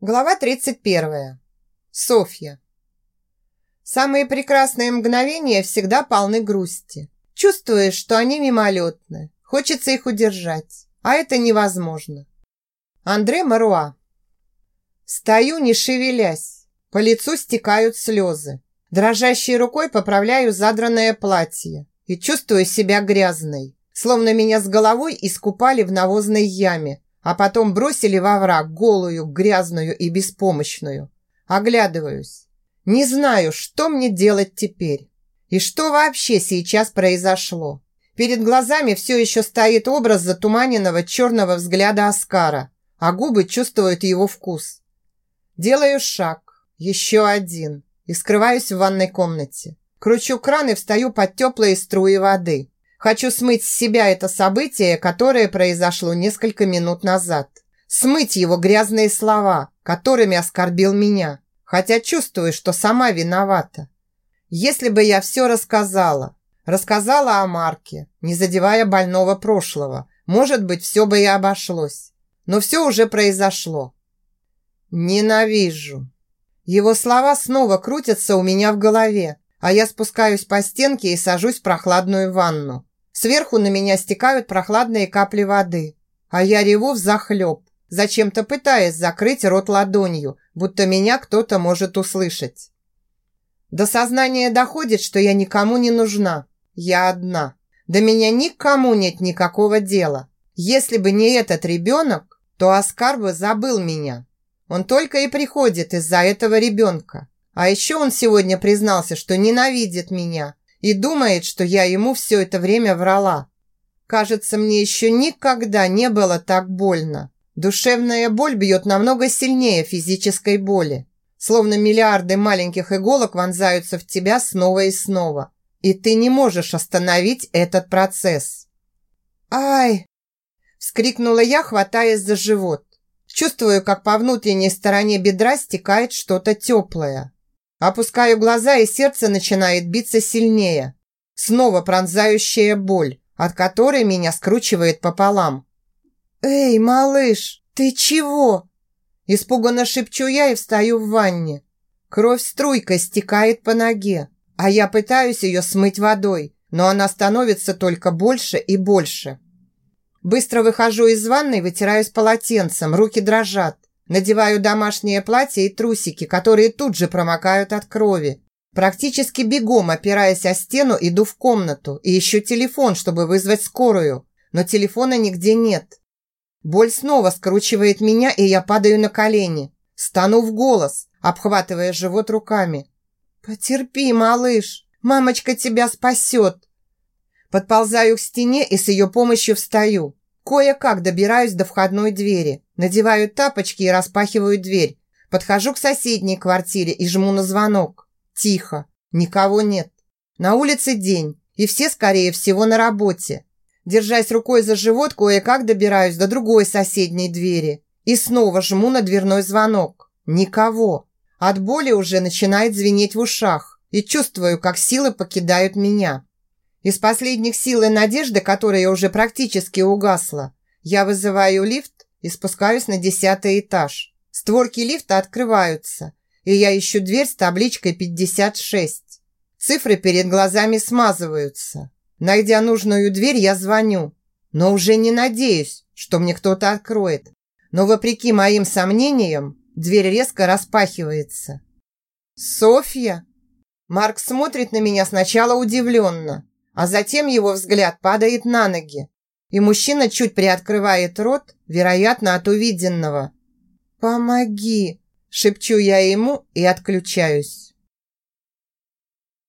Глава 31. Софья. Самые прекрасные мгновения всегда полны грусти. Чувствуешь, что они мимолетны. Хочется их удержать. А это невозможно. Андре Маруа. Стою, не шевелясь. По лицу стекают слезы. Дрожащей рукой поправляю задранное платье. И чувствую себя грязной. Словно меня с головой искупали в навозной яме а потом бросили во враг голую, грязную и беспомощную. Оглядываюсь. Не знаю, что мне делать теперь. И что вообще сейчас произошло. Перед глазами все еще стоит образ затуманенного черного взгляда Оскара, а губы чувствуют его вкус. Делаю шаг, еще один, и скрываюсь в ванной комнате. Кручу кран и встаю под теплые струи воды. Хочу смыть с себя это событие, которое произошло несколько минут назад. Смыть его грязные слова, которыми оскорбил меня. Хотя чувствую, что сама виновата. Если бы я все рассказала, рассказала о Марке, не задевая больного прошлого, может быть, все бы и обошлось. Но все уже произошло. Ненавижу. Его слова снова крутятся у меня в голове, а я спускаюсь по стенке и сажусь в прохладную ванну. Сверху на меня стекают прохладные капли воды, а я реву взахлеб, зачем-то пытаясь закрыть рот ладонью, будто меня кто-то может услышать. До сознания доходит, что я никому не нужна. Я одна. До меня никому нет никакого дела. Если бы не этот ребенок, то Оскар бы забыл меня. Он только и приходит из-за этого ребенка. А еще он сегодня признался, что ненавидит меня и думает, что я ему все это время врала. Кажется, мне еще никогда не было так больно. Душевная боль бьет намного сильнее физической боли. Словно миллиарды маленьких иголок вонзаются в тебя снова и снова. И ты не можешь остановить этот процесс. «Ай!» – вскрикнула я, хватаясь за живот. Чувствую, как по внутренней стороне бедра стекает что-то теплое. Опускаю глаза, и сердце начинает биться сильнее. Снова пронзающая боль, от которой меня скручивает пополам. «Эй, малыш, ты чего?» Испуганно шепчу я и встаю в ванне. Кровь струйкой стекает по ноге, а я пытаюсь ее смыть водой, но она становится только больше и больше. Быстро выхожу из ванной, вытираюсь полотенцем, руки дрожат. Надеваю домашнее платье и трусики, которые тут же промокают от крови. Практически бегом, опираясь о стену, иду в комнату и ищу телефон, чтобы вызвать скорую. Но телефона нигде нет. Боль снова скручивает меня, и я падаю на колени. Стану в голос, обхватывая живот руками. «Потерпи, малыш, мамочка тебя спасет!» Подползаю к стене и с ее помощью встаю. Кое-как добираюсь до входной двери, надеваю тапочки и распахиваю дверь. Подхожу к соседней квартире и жму на звонок. Тихо, никого нет. На улице день, и все, скорее всего, на работе. Держась рукой за живот, кое-как добираюсь до другой соседней двери. И снова жму на дверной звонок. Никого. От боли уже начинает звенеть в ушах. И чувствую, как силы покидают меня. Из последних сил и надежды, которая уже практически угасла, я вызываю лифт и спускаюсь на десятый этаж. Створки лифта открываются, и я ищу дверь с табличкой 56. Цифры перед глазами смазываются. Найдя нужную дверь, я звоню, но уже не надеюсь, что мне кто-то откроет. Но вопреки моим сомнениям, дверь резко распахивается. «Софья?» Марк смотрит на меня сначала удивленно, а затем его взгляд падает на ноги, и мужчина чуть приоткрывает рот, вероятно, от увиденного. «Помоги!» – шепчу я ему и отключаюсь.